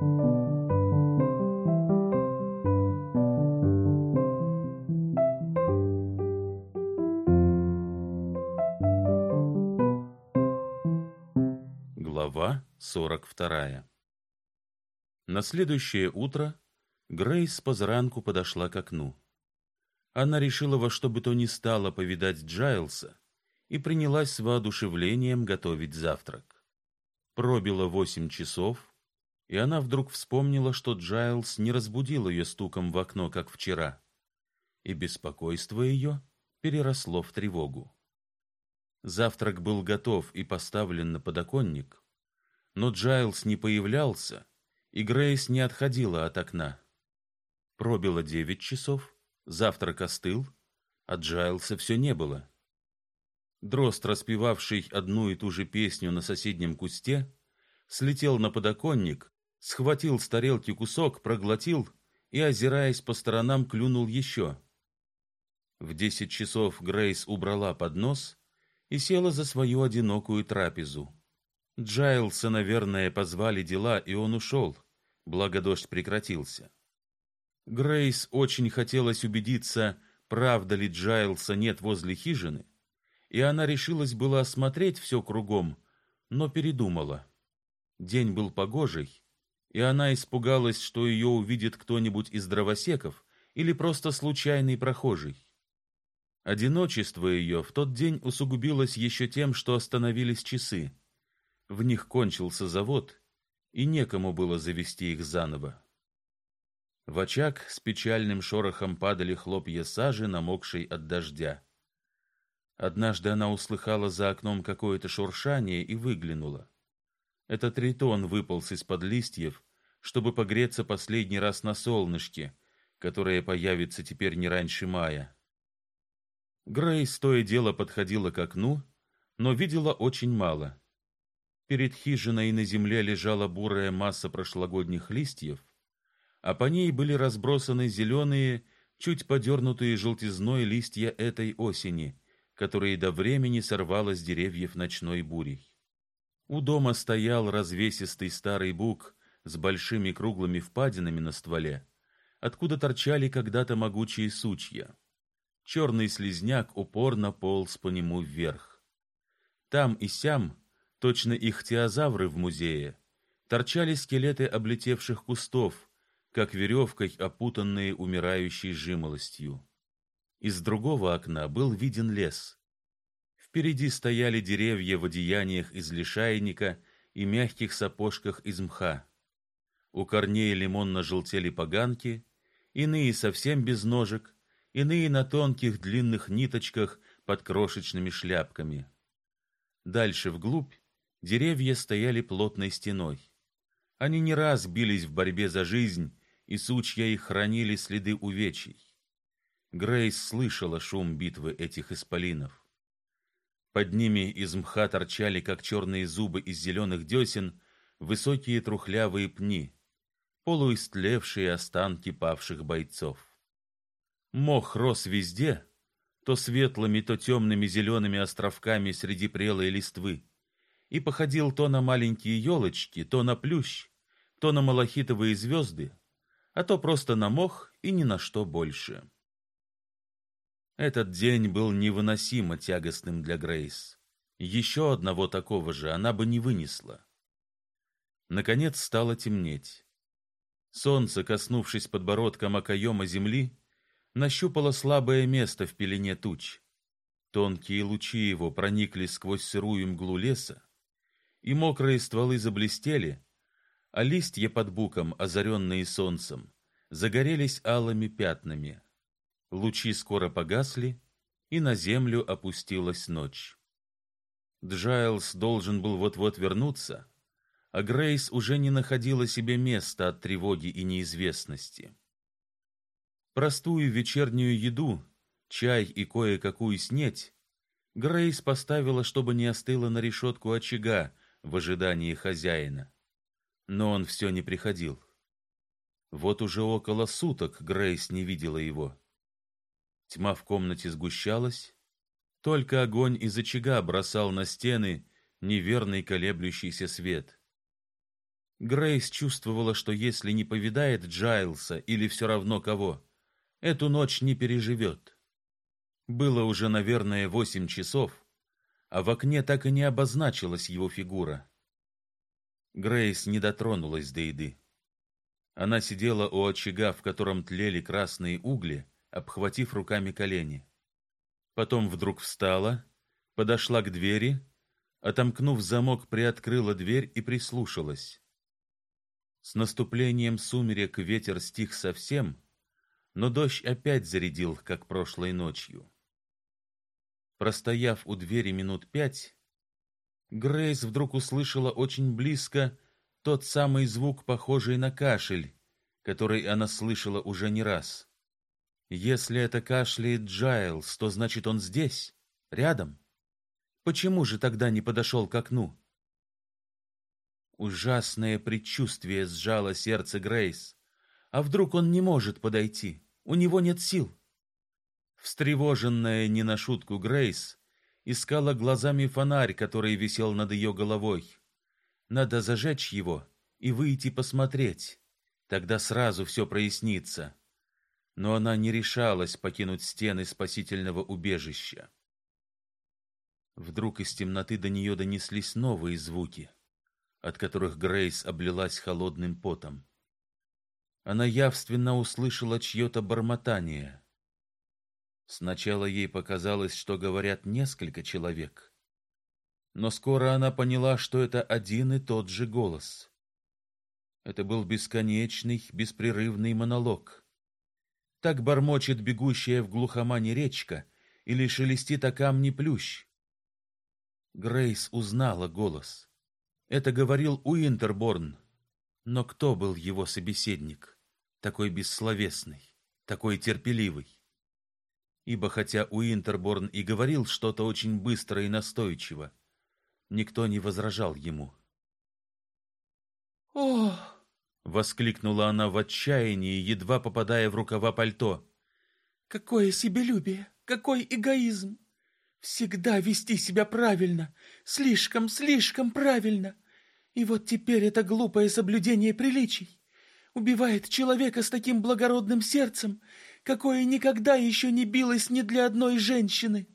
Глава 42. На следующее утро Грейс позаранку подошла к окну. Она решила во что бы то ни стало повидать Джайлса и принялась с воодушевлением готовить завтрак. Пробило восемь часов, и она вдруг вспомнила, что Джайлс не разбудил ее стуком в окно, как вчера, и беспокойство ее переросло в тревогу. Завтрак был готов и поставлен на подоконник, но Джайлс не появлялся, и Грейс не отходила от окна. Пробило девять часов, завтрак остыл, а Джайлса все не было. Дрозд, распевавший одну и ту же песню на соседнем кусте, слетел на подоконник, схватил с тарелки кусок, проглотил и, озираясь по сторонам, клюнул еще. В десять часов Грейс убрала поднос и села за свою одинокую трапезу. Джайлса, наверное, позвали дела, и он ушел, благо дождь прекратился. Грейс очень хотелось убедиться, правда ли Джайлса нет возле хижины, и она решилась было осмотреть все кругом, но передумала. День был погожий, и она испугалась, что ее увидит кто-нибудь из дровосеков или просто случайный прохожий. Одиночество ее в тот день усугубилось еще тем, что остановились часы. В них кончился завод, и некому было завести их заново. В очаг с печальным шорохом падали хлопья сажи, намокшей от дождя. Однажды она услыхала за окном какое-то шуршание и выглянула. Этот тритон выполз из-под листьев, чтобы погреться последний раз на солнышке, которое появится теперь не раньше мая. Грейс то и дело подходила к окну, но видела очень мало. Перед хижиной на земле лежала бурая масса прошлогодних листьев, а по ней были разбросаны зеленые, чуть подернутые желтизной листья этой осени, которые до времени сорвало с деревьев ночной бурей. У дома стоял развесистый старый бук с большими круглыми впадинами на стволе, откуда торчали когда-то могучие сучья черный слизняк упорно полз по нему вверх. Там и сям, точно ихтиозавры в музее, торчали скелеты облетевших кустов, как веревкой опутанные умирающей жимолостью. Из другого окна был виден лес. Впереди стояли деревья в одеяниях из лишайника и мягких сапожках из мха. У корней лимонно желтели поганки, иные совсем без ножек, иные на тонких длинных ниточках под крошечными шляпками. Дальше вглубь деревья стояли плотной стеной. Они не раз бились в борьбе за жизнь, и сучья их хранили следы увечий. Грейс слышала шум битвы этих исполинов. Под ними из мха торчали, как черные зубы из зеленых десен, высокие трухлявые пни, полуистлевшие останки павших бойцов. Мох рос везде, то светлыми, то темными зелеными островками среди прелой листвы, и походил то на маленькие елочки, то на плющ, то на малахитовые звезды, а то просто на мох и ни на что больше. Этот день был невыносимо тягостным для Грейс. Еще одного такого же она бы не вынесла. Наконец стало темнеть. Солнце, коснувшись подбородком окоема земли, нащупала слабое место в пелене туч. Тонкие лучи его проникли сквозь сырую мглу леса, и мокрые стволы заблестели, а листья под буком, озаренные солнцем, загорелись алыми пятнами. Лучи скоро погасли, и на землю опустилась ночь. Джайлс должен был вот-вот вернуться, а Грейс уже не находила себе места от тревоги и неизвестности. Простую вечернюю еду, чай и кое-какую снеть Грейс поставила, чтобы не остыла на решетку очага в ожидании хозяина. Но он все не приходил. Вот уже около суток Грейс не видела его. Тьма в комнате сгущалась, только огонь из очага бросал на стены неверный колеблющийся свет. Грейс чувствовала, что если не повидает Джайлса или все равно кого, эту ночь не переживет. Было уже, наверное, восемь часов, а в окне так и не обозначилась его фигура. Грейс не дотронулась до еды. Она сидела у очага, в котором тлели красные угли, обхватив руками колени. Потом вдруг встала, подошла к двери, отомкнув замок, приоткрыла дверь и прислушалась. С наступлением сумерек ветер стих совсем, но дождь опять зарядил, как прошлой ночью. Простояв у двери минут пять, Грейс вдруг услышала очень близко тот самый звук, похожий на кашель, который она слышала уже не раз. Если это кашляет Джайлс, то значит он здесь, рядом. Почему же тогда не подошел к окну? Ужасное предчувствие сжало сердце Грейс. А вдруг он не может подойти? У него нет сил. Встревоженная не на шутку Грейс искала глазами фонарь, который висел над ее головой. Надо зажечь его и выйти посмотреть. Тогда сразу все прояснится. Но она не решалась покинуть стены спасительного убежища. Вдруг из темноты до нее донеслись новые звуки от которых Грейс облилась холодным потом. Она явственно услышала чье-то бормотание. Сначала ей показалось, что говорят несколько человек, но скоро она поняла, что это один и тот же голос. Это был бесконечный, беспрерывный монолог. Так бормочет бегущая в глухомане речка или шелестит о камни плющ. Грейс узнала голос. Это говорил Уинтерборн. Но кто был его собеседник? Такой бессловесный, такой терпеливый. Ибо хотя Уинтерборн и говорил что-то очень быстро и настойчиво, никто не возражал ему. «О!» — воскликнула она в отчаянии, едва попадая в рукава пальто. «Какое себелюбие! Какой эгоизм! Всегда вести себя правильно, слишком, слишком правильно. И вот теперь это глупое соблюдение приличий убивает человека с таким благородным сердцем, какое никогда еще не билось ни для одной женщины.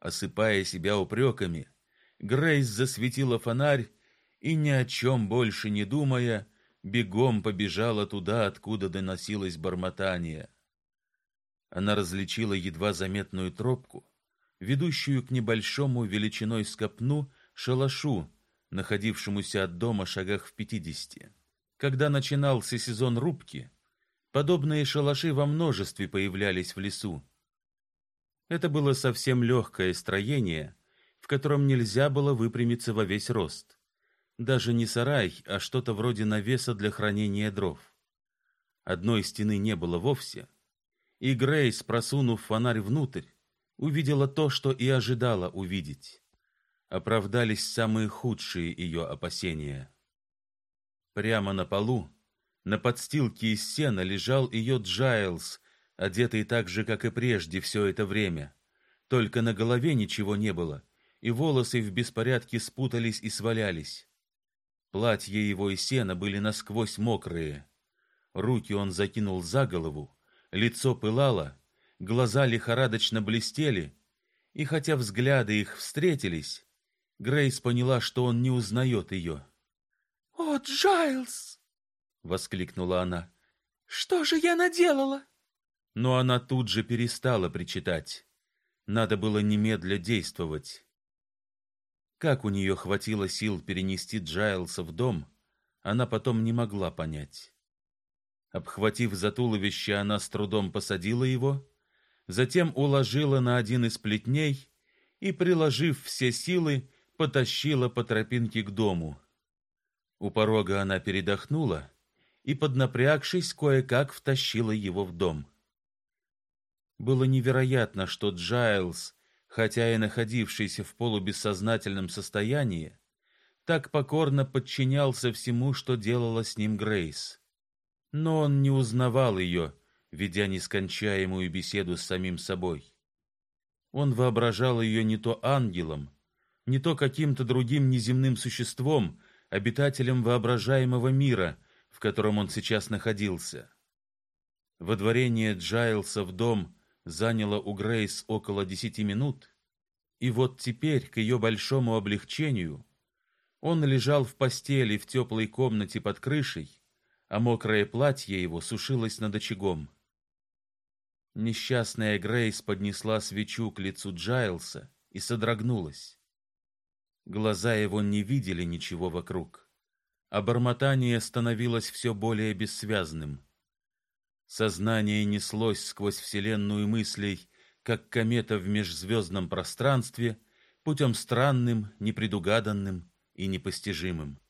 Осыпая себя упреками, Грейс засветила фонарь и ни о чем больше не думая, бегом побежала туда, откуда доносилось бормотание. Она различила едва заметную тропку, ведущую к небольшому величиной скопну шалашу, находившемуся от дома шагах в пятидесяти. Когда начинался сезон рубки, подобные шалаши во множестве появлялись в лесу. Это было совсем легкое строение, в котором нельзя было выпрямиться во весь рост. Даже не сарай, а что-то вроде навеса для хранения дров. Одной стены не было вовсе, и Грейс, просунув фонарь внутрь, увидела то, что и ожидала увидеть. Оправдались самые худшие ее опасения. Прямо на полу, на подстилке из сена лежал ее Джайлс, одетый так же, как и прежде все это время. Только на голове ничего не было, и волосы в беспорядке спутались и свалялись. Платья его и сена были насквозь мокрые. Руки он закинул за голову, лицо пылало, глаза лихорадочно блестели, и хотя взгляды их встретились, Грейс поняла, что он не узнает ее. "О, Джайлз!" воскликнула она. "Что же я наделала?" Но она тут же перестала причитать. Надо было немедля действовать. Как у нее хватило сил перенести Джайлса в дом, она потом не могла понять. Обхватив за туловище, она с трудом посадила его, затем уложила на один из плетней и, приложив все силы, потащила по тропинке к дому. У порога она передохнула и, поднапрягшись, кое-как втащила его в дом. Было невероятно, что Джайлс, хотя и находившийся в полубессознательном состоянии, так покорно подчинялся всему, что делала с ним Грейс. Но он не узнавал ее, ведя нескончаемую беседу с самим собой. Он воображал ее не то ангелом, не то каким-то другим неземным существом, обитателем воображаемого мира, в котором он сейчас находился. Водворение Джайлса в дом заняло у Грейс около десяти минут, и вот теперь, к ее большому облегчению, он лежал в постели в теплой комнате под крышей, а мокрое платье его сушилось над очагом. Несчастная Грейс поднесла свечу к лицу Джайлса и содрогнулась. Глаза его не видели ничего вокруг, а бормотание становилось все более бессвязным. Сознание неслось сквозь вселенную мыслей, как комета в межзвездном пространстве, путем странным, непредугаданным и непостижимым.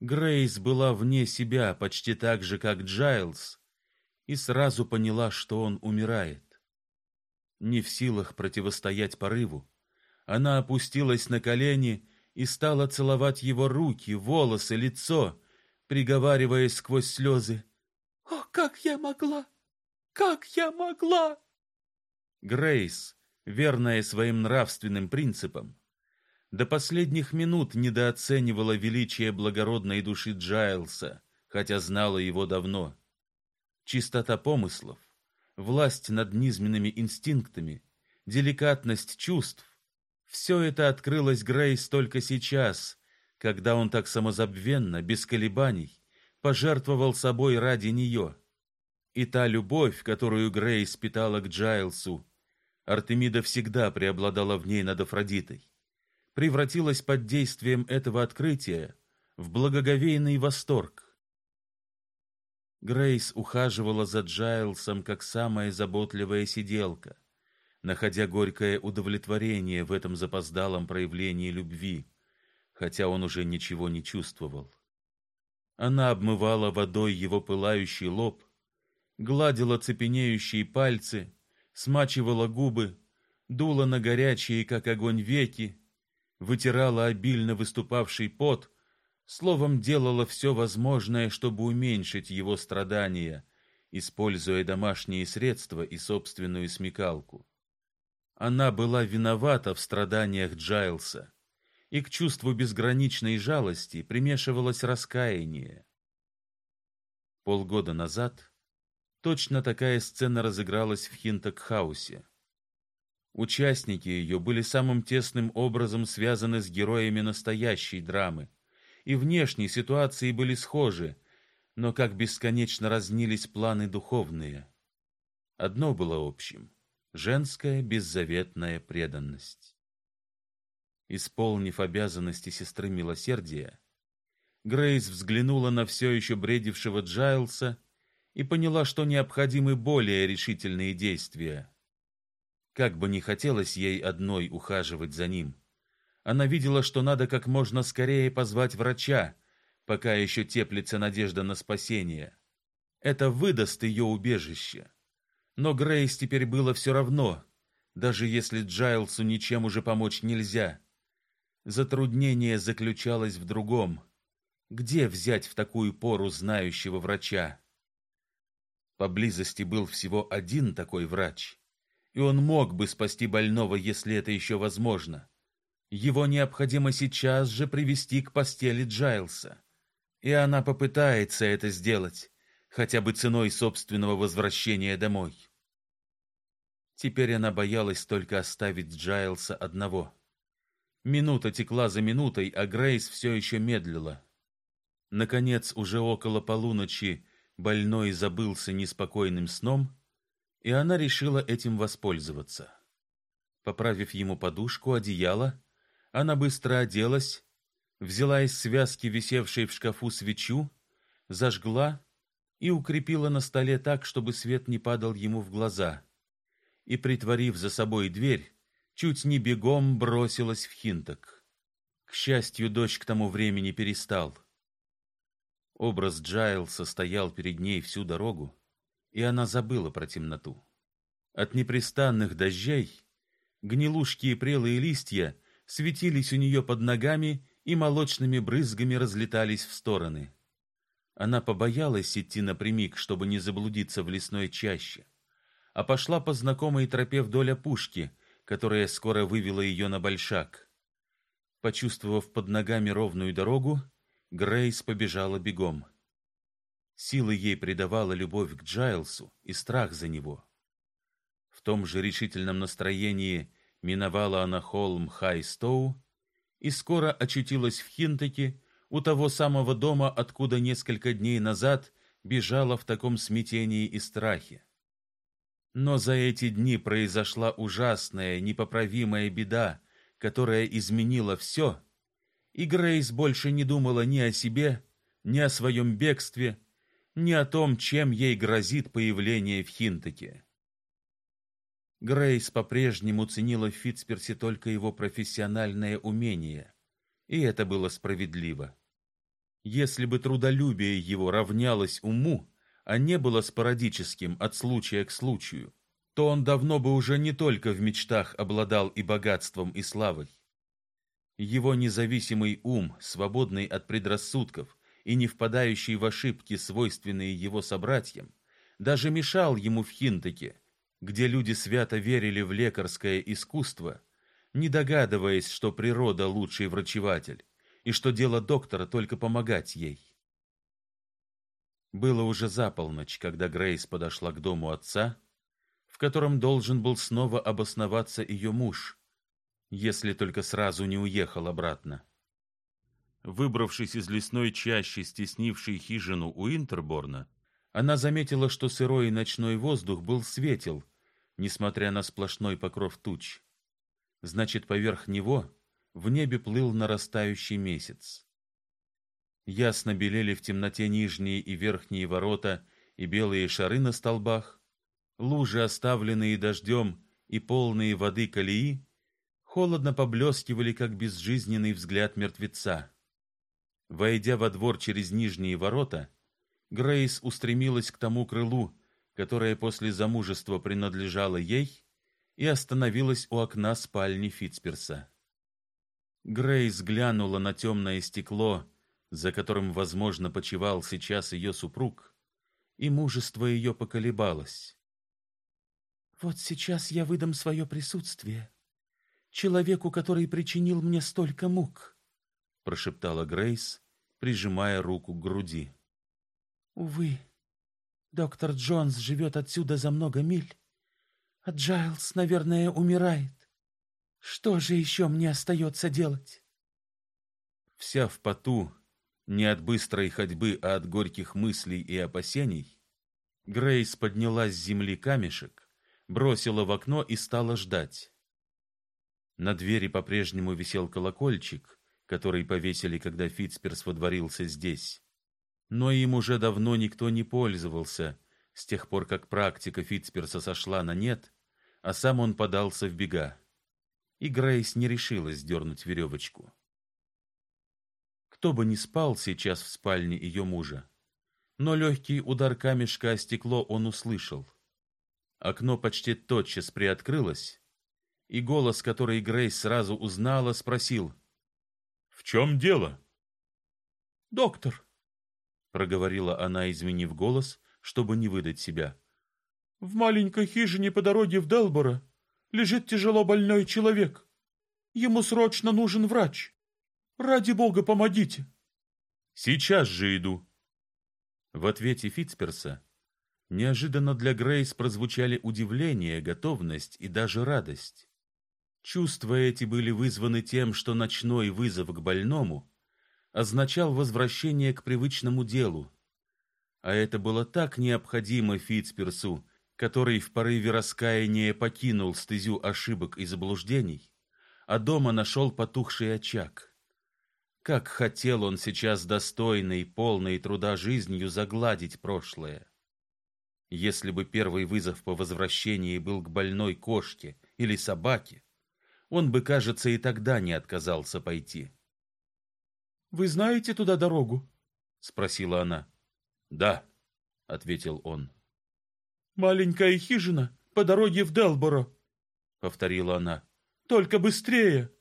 Грейс была вне себя почти так же, как Джайлс, и сразу поняла, что он умирает. Не в силах противостоять порыву, она опустилась на колени и стала целовать его руки, волосы, лицо, приговаривая сквозь слезы как я могла? Как я могла? Грейс, верная своим нравственным принципам, до последних минут недооценивала величие благородной души Джайлса, хотя знала его давно. Чистота помыслов, власть над низменными инстинктами, деликатность чувств все это открылось Грейс только сейчас, когда он так самозабвенно, без колебаний пожертвовал собой ради нее. И та любовь, которую Грейс питала к Джайлсу, Артемида всегда преобладала в ней над Афродитой, превратилась под действием этого открытия в благоговейный восторг. Грейс ухаживала за Джайлсом как самая заботливая сиделка, находя горькое удовлетворение в этом запоздалом проявлении любви, хотя он уже ничего не чувствовал. Она обмывала водой его пылающий лоб, гладила цепенеющие пальцы, смачивала губы, дула на горячие, как огонь, веки, вытирала обильно выступавший пот, словом, делала все возможное, чтобы уменьшить его страдания, используя домашние средства и собственную смекалку. Она была виновата в страданиях Джайлса и к чувству безграничной жалости примешивалось раскаяние. Полгода назад точно такая сцена разыгралась в Хинтокхаусе. Участники ее были самым тесным образом связаны с героями настоящей драмы, и внешние ситуации были схожи, но как бесконечно разнились планы духовные. Одно было общим женская беззаветная преданность. Исполнив обязанности сестры милосердия, Грейс взглянула на все еще бредившего Джайлса и поняла, что необходимы более решительные действия. Как бы ни хотелось ей одной ухаживать за ним, она видела, что надо как можно скорее позвать врача, пока еще теплится надежда на спасение. Это выдаст ее убежище. Но Грейс теперь было все равно, даже если Джайлсу ничем уже помочь нельзя. Затруднение заключалось в другом. Где взять в такую пору знающего врача? Поблизости был всего один такой врач, и он мог бы спасти больного, если это еще возможно. Его необходимо сейчас же привести к постели Джайлса, и она попытается это сделать, хотя бы ценой собственного возвращения домой. Теперь она боялась только оставить Джайлса одного. Минута текла за минутой, а Грейс все еще медлила. Наконец, уже около полуночи, больной забылся неспокойным сном, и она решила этим воспользоваться. Поправив ему подушку, одеяло, она быстро оделась, взяла из связки висевшей в шкафу свечу, зажгла и укрепила на столе так, чтобы свет не падал ему в глаза. И притворив за собой дверь, чуть не бегом бросилась в Хинток. К счастью, дождь к тому времени перестал. Образ Джайлса стоял перед ней всю дорогу, и она забыла про темноту. От непрестанных дождей гнилушки и прелые листья светились у нее под ногами и молочными брызгами разлетались в стороны. Она побоялась идти напрямик, чтобы не заблудиться в лесной чаще, а пошла по знакомой тропе вдоль опушки, которая скоро вывела ее на большак. Почувствовав под ногами ровную дорогу, Грейс побежала бегом. Силы ей придавала любовь к Джайлсу и страх за него. В том же решительном настроении миновала она холм Хайстоу и скоро очутилась в Хинтаке, у того самого дома, откуда несколько дней назад бежала в таком смятении и страхе. Но за эти дни произошла ужасная, непоправимая беда, которая изменила все, и Грейс больше не думала ни о себе, ни о своем бегстве, ни о том, чем ей грозит появление в Хинтаке. Грейс по-прежнему ценила в Фитцперсе только его профессиональное умение, и это было справедливо. Если бы трудолюбие его равнялось уму, а не было спорадическим от случая к случаю, то он давно бы уже не только в мечтах обладал и богатством, и славой. Его независимый ум, свободный от предрассудков и не впадающий в ошибки, свойственные его собратьям, даже мешал ему в Хинтаке, где люди свято верили в лекарское искусство, не догадываясь, что природа лучший врачеватель и что дело доктора только помогать ей. Было уже за полночь, когда Грейс подошла к дому отца, в котором должен был снова обосноваться ее муж, если только сразу не уехал обратно. Выбравшись из лесной чащи, стеснившей хижину у Интерборна, она заметила, что сырой ночной воздух был светел, несмотря на сплошной покров туч. Значит, поверх него в небе плыл нарастающий месяц. Ясно белели в темноте нижние и верхние ворота и белые шары на столбах, лужи, оставленные дождем, и полные воды колеи, холодно поблескивали, как безжизненный взгляд мертвеца. Войдя во двор через нижние ворота, Грейс устремилась к тому крылу, которое после замужества принадлежало ей, и остановилась у окна спальни Фитцперса. Грейс глянула на темное стекло, за которым, возможно, почивал сейчас ее супруг, и мужество ее поколебалось. Вот сейчас я выдам свое присутствие человеку, который причинил мне столько мук, прошептала Грейс, прижимая руку к груди. Увы, доктор Джонс живет отсюда за много миль, а Джайлс, наверное, умирает. Что же еще мне остается делать? Вся в поту, не от быстрой ходьбы, а от горьких мыслей и опасений, Грейс подняла с земли камешек, бросила в окно и стала ждать. На двери по-прежнему висел колокольчик, который повесили, когда Фитцперс водворился здесь но им уже давно никто не пользовался, с тех пор как практика Фитцперса сошла на нет, а сам он подался в бега. И Грейс не решилась дернуть веревочку. Кто бы ни спал сейчас в спальне ее мужа, но легкий удар камешка о стекло он услышал. Окно почти тотчас приоткрылось, и голос, который Грейс сразу узнала, спросил: "В чем дело?" "Доктор", проговорила она, изменив голос, чтобы не выдать себя. В маленькой хижине по дороге в Делборо лежит тяжело больной человек. Ему срочно нужен врач. Ради бога, помогите. Сейчас же иду. В ответе Фитцперса неожиданно для Грейс прозвучали удивление, готовность и даже радость. Чувства эти были вызваны тем, что ночной вызов к больному означал возвращение к привычному делу. А это было так необходимо Фитцперсу, который в порыве раскаяния покинул стезю ошибок и заблуждений, а дома нашел потухший очаг. Как хотел он сейчас достойной, полной труда жизнью загладить прошлое. Если бы первый вызов по возвращении был к больной кошке или собаке, он бы, кажется, и тогда не отказался пойти. Вы знаете туда дорогу? спросила она. Да, ответил он. Маленькая хижина по дороге в Делборо, повторила она. Только быстрее.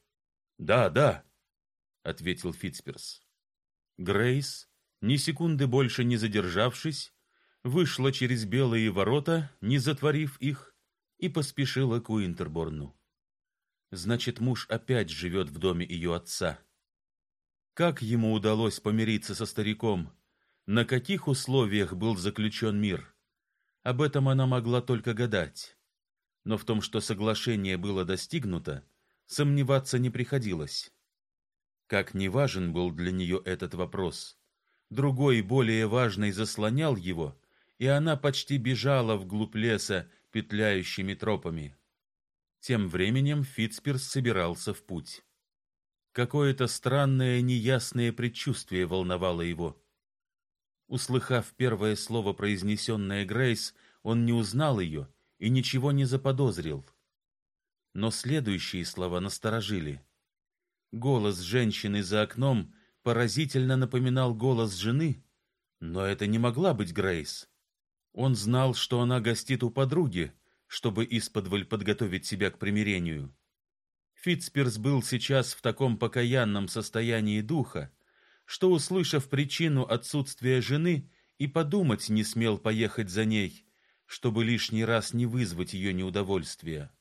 Да, да, ответил Фитцперс. Грейс, ни секунды больше не задержавшись, вышла через белые ворота, не затворив их, и поспешила к Уинтерборну. Значит, муж опять живет в доме ее отца. Как ему удалось помириться со стариком? На каких условиях был заключен мир? Об этом она могла только гадать. Но в том, что соглашение было достигнуто, сомневаться не приходилось. Как неважен был для нее этот вопрос, другой, более важный, заслонял его, и она почти бежала вглубь леса петляющими тропами. Тем временем Фитцпирс собирался в путь. Какое-то странное неясное предчувствие волновало его. Услыхав первое слово, произнесенное Грейс, он не узнал ее и ничего не заподозрил. Но следующие слова насторожили. Голос женщины за окном поразительно напоминал голос жены, но это не могла быть Грейс. Он знал, что она гостит у подруги, чтобы исподволь подготовить себя к примирению. Фитцперс был сейчас в таком покаянном состоянии духа, что, услышав причину отсутствия жены, и подумать не смел поехать за ней, чтобы лишний раз не вызвать ее неудовольствия.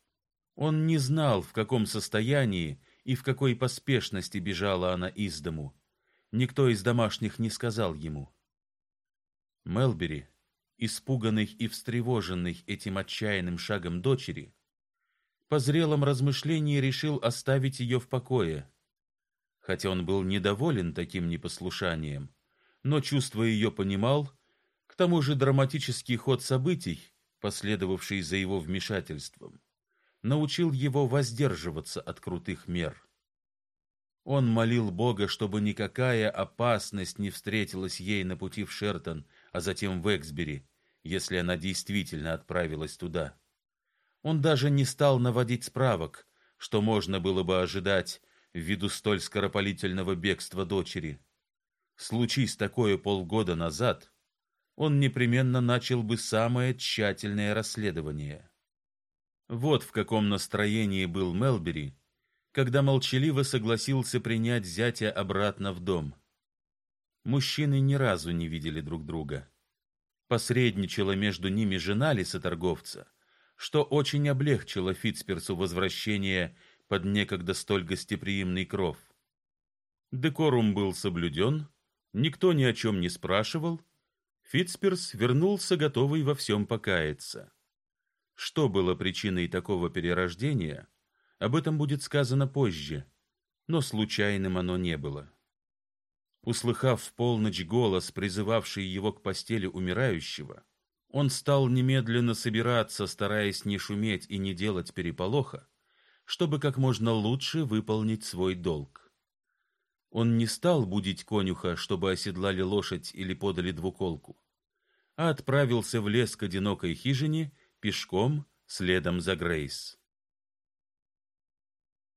Он не знал, в каком состоянии и в какой поспешности бежала она из дому. Никто из домашних не сказал ему. Мелбери, испуганный и встревоженный этим отчаянным шагом дочери, по зрелом размышлении решил оставить ее в покое. Хотя он был недоволен таким непослушанием, но чувство ее понимал, к тому же драматический ход событий, последовавший за его вмешательством, научил его воздерживаться от крутых мер. Он молил Бога, чтобы никакая опасность не встретилась ей на пути в Шертон, а затем в Эксбери, если она действительно отправилась туда. Он даже не стал наводить справок, что можно было бы ожидать ввиду столь скоропалительного бегства дочери. Случись такое полгода назад, он непременно начал бы самое тщательное расследование. Вот в каком настроении был Мелбери, когда молчаливо согласился принять зятя обратно в дом. Мужчины ни разу не видели друг друга. Посредничала между ними жена лесоторговца, что очень облегчило Фитцперсу возвращение под некогда столь гостеприимный кров. Декорум был соблюден, никто ни о чем не спрашивал. Фитцперс вернулся готовый во всем покаяться. Что было причиной такого перерождения, об этом будет сказано позже, но случайным оно не было. Услыхав в полночь голос, призывавший его к постели умирающего, он стал немедленно собираться, стараясь не шуметь и не делать переполоха, чтобы как можно лучше выполнить свой долг. Он не стал будить конюха, чтобы оседлали лошадь или подали двуколку, а отправился в лес к одинокой хижине пешком следом за Грейс.